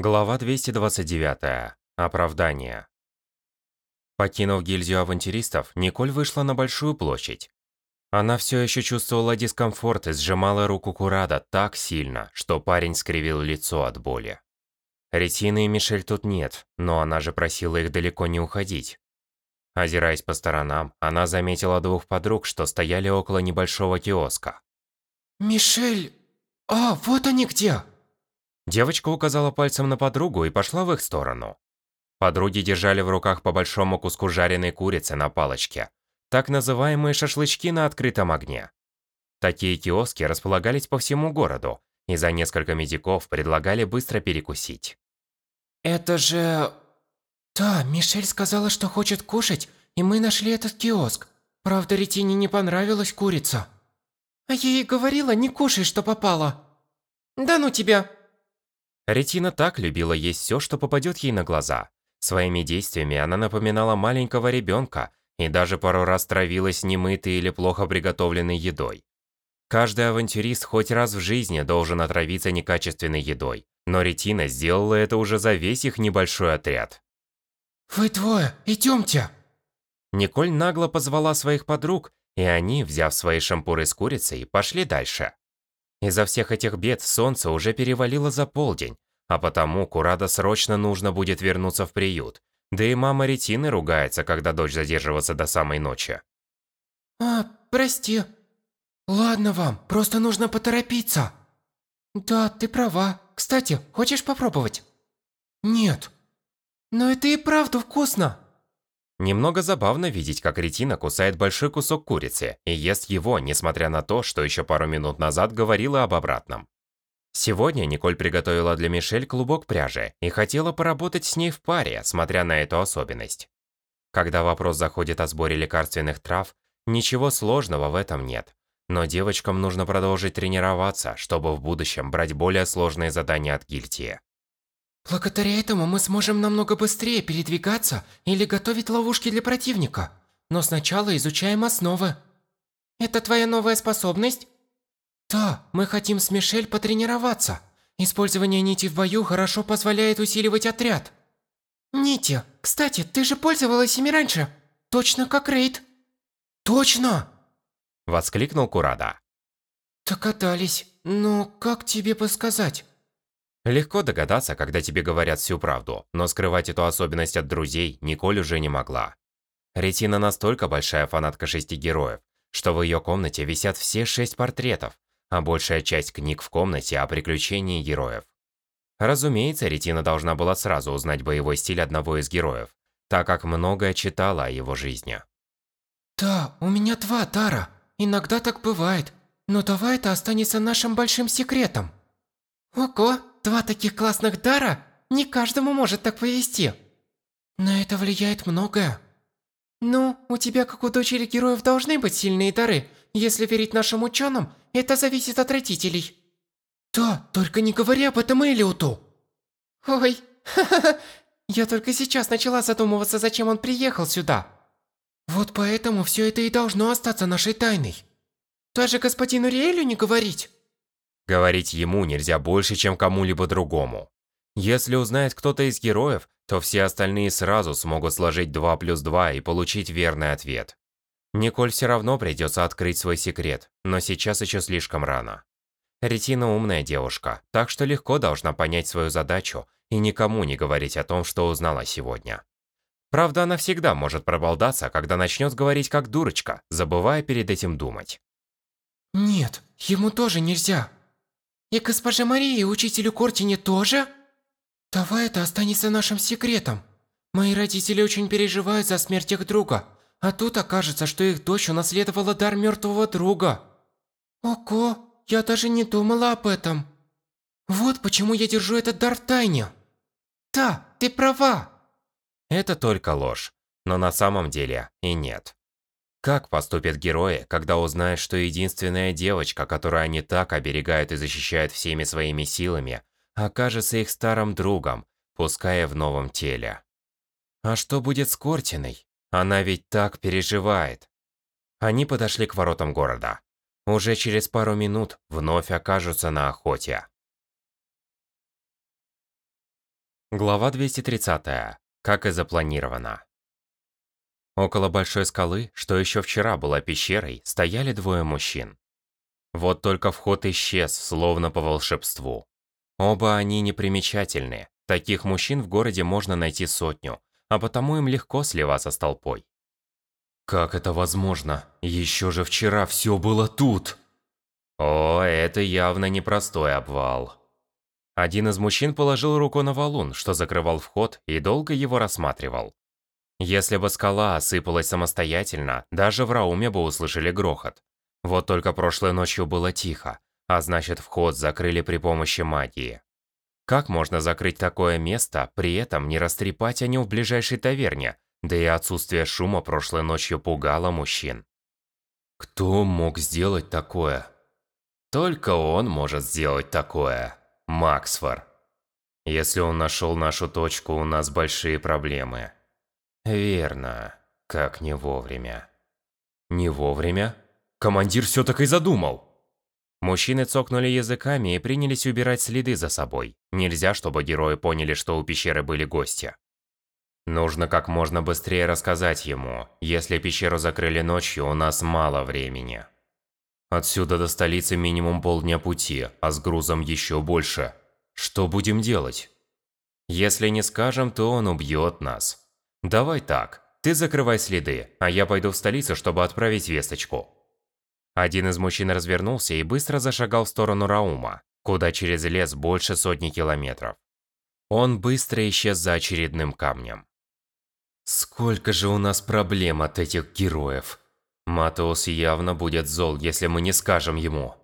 Глава 229. Оправдание. Покинув гильдию авантюристов, Николь вышла на большую площадь. Она все еще чувствовала дискомфорт и сжимала руку Курада так сильно, что парень скривил лицо от боли. Ретины и Мишель тут нет, но она же просила их далеко не уходить. Озираясь по сторонам, она заметила двух подруг, что стояли около небольшого киоска. «Мишель... А, вот они где!» Девочка указала пальцем на подругу и пошла в их сторону. Подруги держали в руках по большому куску жареной курицы на палочке. Так называемые шашлычки на открытом огне. Такие киоски располагались по всему городу, и за несколько медиков предлагали быстро перекусить. «Это же...» «Да, Мишель сказала, что хочет кушать, и мы нашли этот киоск. Правда, Ретине не понравилась курица». «А я ей говорила, не кушай, что попало». «Да ну тебя!» Ретина так любила есть все, что попадет ей на глаза. Своими действиями она напоминала маленького ребенка и даже пару раз травилась немытой или плохо приготовленной едой. Каждый авантюрист хоть раз в жизни должен отравиться некачественной едой, но Ретина сделала это уже за весь их небольшой отряд. «Вы двое, идемте!» Николь нагло позвала своих подруг, и они, взяв свои шампуры с курицей, пошли дальше. Из-за всех этих бед солнце уже перевалило за полдень, а потому Курада срочно нужно будет вернуться в приют. Да и мама Ретины ругается, когда дочь задерживается до самой ночи. «А, прости. Ладно вам, просто нужно поторопиться». «Да, ты права. Кстати, хочешь попробовать?» «Нет». «Но это и правда вкусно». Немного забавно видеть, как Ретина кусает большой кусок курицы и ест его, несмотря на то, что еще пару минут назад говорила об обратном. Сегодня Николь приготовила для Мишель клубок пряжи и хотела поработать с ней в паре, смотря на эту особенность. Когда вопрос заходит о сборе лекарственных трав, ничего сложного в этом нет. Но девочкам нужно продолжить тренироваться, чтобы в будущем брать более сложные задания от гильдии. Благодаря этому мы сможем намного быстрее передвигаться или готовить ловушки для противника. Но сначала изучаем основы. Это твоя новая способность? Да, мы хотим с Мишель потренироваться. Использование нити в бою хорошо позволяет усиливать отряд. Нити, кстати, ты же пользовалась ими раньше. Точно как Рейд. Точно! Воскликнул Курада. Догадались. Но как тебе бы сказать? Легко догадаться, когда тебе говорят всю правду, но скрывать эту особенность от друзей Николь уже не могла. Ретина настолько большая фанатка шести героев, что в ее комнате висят все шесть портретов, а большая часть книг в комнате о приключении героев. Разумеется, Ретина должна была сразу узнать боевой стиль одного из героев, так как многое читала о его жизни. «Да, у меня два дара. Иногда так бывает. Но давай это останется нашим большим секретом». «Ого, два таких классных дара? Не каждому может так повести». «На это влияет многое». «Ну, у тебя, как у дочери героев, должны быть сильные дары. Если верить нашим ученым, это зависит от родителей». «Да, только не говори об этом Элиоту». «Ой, ха-ха-ха, я только сейчас начала задумываться, зачем он приехал сюда». «Вот поэтому все это и должно остаться нашей тайной. Даже господину Риэлю не говорить». Говорить ему нельзя больше, чем кому-либо другому. Если узнает кто-то из героев, то все остальные сразу смогут сложить 2 плюс 2 и получить верный ответ. Николь все равно придется открыть свой секрет, но сейчас еще слишком рано. Ретина умная девушка, так что легко должна понять свою задачу и никому не говорить о том, что узнала сегодня. Правда, она всегда может проболдаться, когда начнет говорить как дурочка, забывая перед этим думать. «Нет, ему тоже нельзя», и госпоже Марии учителю Кортине тоже? Давай это останется нашим секретом. Мои родители очень переживают за смерть их друга, а тут окажется, что их дочь унаследовала дар мертвого друга. Ого, я даже не думала об этом. Вот почему я держу этот дар в тайне. Да, ты права. Это только ложь, но на самом деле и нет. Как поступят герои, когда узнают, что единственная девочка, которую они так оберегают и защищают всеми своими силами, окажется их старым другом, пускай и в новом теле? А что будет с Кортиной? Она ведь так переживает. Они подошли к воротам города. Уже через пару минут вновь окажутся на охоте. Глава 230. Как и запланировано. Около большой скалы, что еще вчера была пещерой, стояли двое мужчин. Вот только вход исчез, словно по волшебству. Оба они непримечательны. Таких мужчин в городе можно найти сотню, а потому им легко сливаться с толпой. Как это возможно? Еще же вчера все было тут. О, это явно непростой обвал. Один из мужчин положил руку на валун, что закрывал вход, и долго его рассматривал. Если бы скала осыпалась самостоятельно, даже в Рауме бы услышали грохот. Вот только прошлой ночью было тихо, а значит вход закрыли при помощи магии. Как можно закрыть такое место, при этом не растрепать о нем в ближайшей таверне, да и отсутствие шума прошлой ночью пугало мужчин. Кто мог сделать такое? Только он может сделать такое. Максфор. Если он нашел нашу точку, у нас большие проблемы. Верно. Как не вовремя. Не вовремя? Командир все так и задумал. Мужчины цокнули языками и принялись убирать следы за собой. Нельзя, чтобы герои поняли, что у пещеры были гости. Нужно как можно быстрее рассказать ему. Если пещеру закрыли ночью, у нас мало времени. Отсюда до столицы минимум полдня пути, а с грузом еще больше. Что будем делать? Если не скажем, то он убьет нас. Давай так, ты закрывай следы, а я пойду в столицу, чтобы отправить весточку. Один из мужчин развернулся и быстро зашагал в сторону Раума, куда через лес больше сотни километров. Он быстро исчез за очередным камнем. Сколько же у нас проблем от этих героев. Матеус явно будет зол, если мы не скажем ему.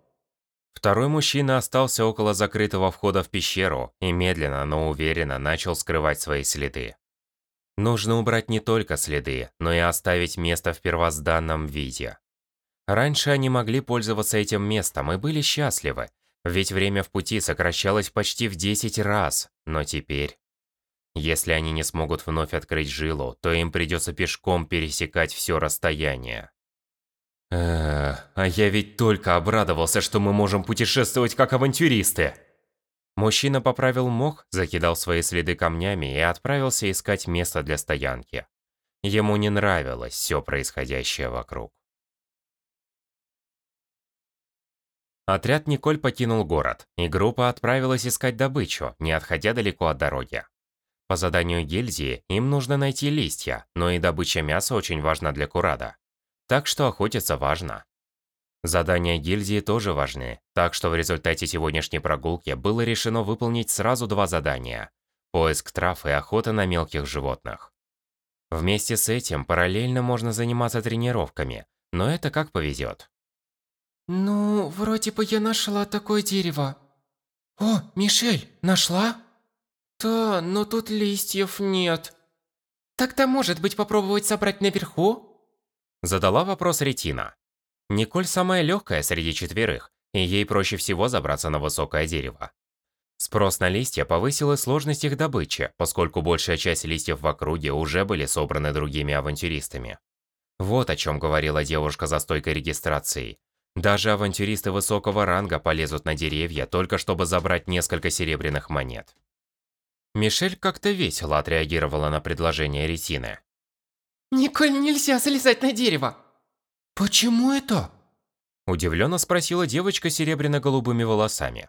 Второй мужчина остался около закрытого входа в пещеру и медленно, но уверенно начал скрывать свои следы. Нужно убрать не только следы, но и оставить место в первозданном виде. Раньше они могли пользоваться этим местом и были счастливы, ведь время в пути сокращалось почти в 10 раз, но теперь... Если они не смогут вновь открыть жилу, то им придется пешком пересекать все расстояние. Эх, а я ведь только обрадовался, что мы можем путешествовать как авантюристы. Мужчина поправил мох, закидал свои следы камнями и отправился искать место для стоянки. Ему не нравилось все происходящее вокруг. Отряд Николь покинул город, и группа отправилась искать добычу, не отходя далеко от дороги. По заданию гильдии им нужно найти листья, но и добыча мяса очень важна для Курада. Так что охотиться важно. Задания гильдии тоже важны, так что в результате сегодняшней прогулки было решено выполнить сразу два задания – поиск трав и охота на мелких животных. Вместе с этим параллельно можно заниматься тренировками, но это как повезет. Ну, вроде бы я нашла такое дерево. О, Мишель, нашла? Да, но тут листьев нет. Тогда, может быть, попробовать собрать наверху? Задала вопрос Ретина. Николь самая легкая среди четверых, и ей проще всего забраться на высокое дерево. Спрос на листья повысил и сложность их добычи, поскольку большая часть листьев в округе уже были собраны другими авантюристами. Вот о чем говорила девушка за стойкой регистрации. Даже авантюристы высокого ранга полезут на деревья, только чтобы забрать несколько серебряных монет. Мишель как-то весело отреагировала на предложение Ретины. «Николь, нельзя залезать на дерево!» «Почему это?» Удивленно спросила девочка с серебряно-голубыми волосами.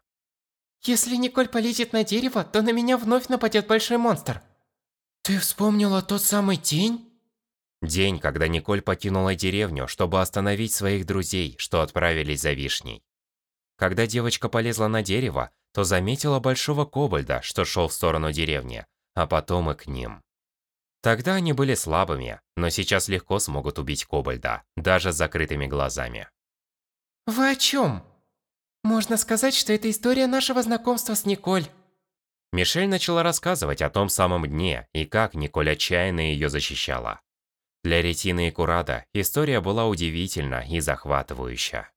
«Если Николь полезет на дерево, то на меня вновь нападет большой монстр». «Ты вспомнила тот самый день?» День, когда Николь покинула деревню, чтобы остановить своих друзей, что отправились за вишней. Когда девочка полезла на дерево, то заметила большого кобальда, что шел в сторону деревни, а потом и к ним. Тогда они были слабыми, но сейчас легко смогут убить Кобальда, даже с закрытыми глазами. «Вы о чем? Можно сказать, что это история нашего знакомства с Николь». Мишель начала рассказывать о том самом дне и как Николь отчаянно ее защищала. Для Ретины и Курада история была удивительна и захватывающая.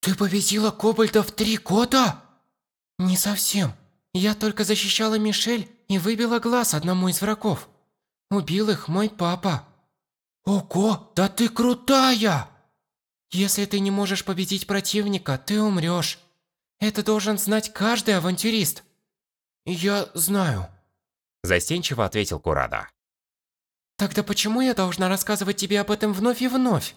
«Ты победила Кобальда в три года?» «Не совсем. Я только защищала Мишель и выбила глаз одному из врагов. Убил их мой папа. Ого, да ты крутая! Если ты не можешь победить противника, ты умрешь. Это должен знать каждый авантюрист. Я знаю. Застенчиво ответил Курада. Тогда почему я должна рассказывать тебе об этом вновь и вновь?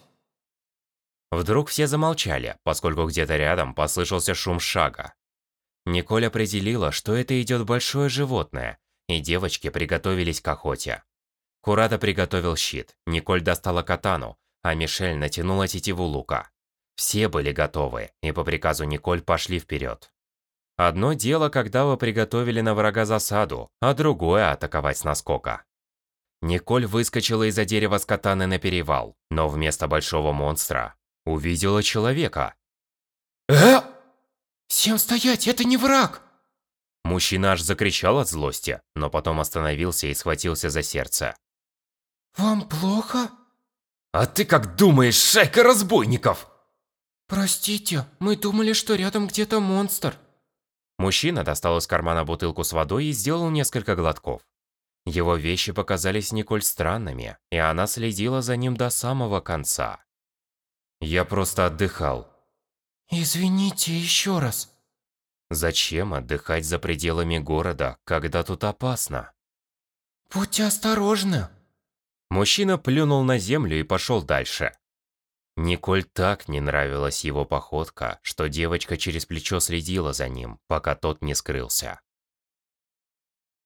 Вдруг все замолчали, поскольку где-то рядом послышался шум шага. Николь определила, что это идет большое животное, и девочки приготовились к охоте. Курада приготовил щит, Николь достала катану, а Мишель натянула тетиву лука. Все были готовы, и по приказу Николь пошли вперед. Одно дело, когда вы приготовили на врага засаду, а другое – атаковать с наскока. Николь выскочила из-за дерева с катаны на перевал, но вместо большого монстра увидела человека. «Э? Всем стоять, это не враг!» Мужчина аж закричал от злости, но потом остановился и схватился за сердце. «Вам плохо?» «А ты как думаешь, шайка разбойников?» «Простите, мы думали, что рядом где-то монстр». Мужчина достал из кармана бутылку с водой и сделал несколько глотков. Его вещи показались Николь странными, и она следила за ним до самого конца. Я просто отдыхал. Извините еще раз. Зачем отдыхать за пределами города, когда тут опасно? Будьте осторожны. Мужчина плюнул на землю и пошел дальше. Николь так не нравилась его походка, что девочка через плечо следила за ним, пока тот не скрылся.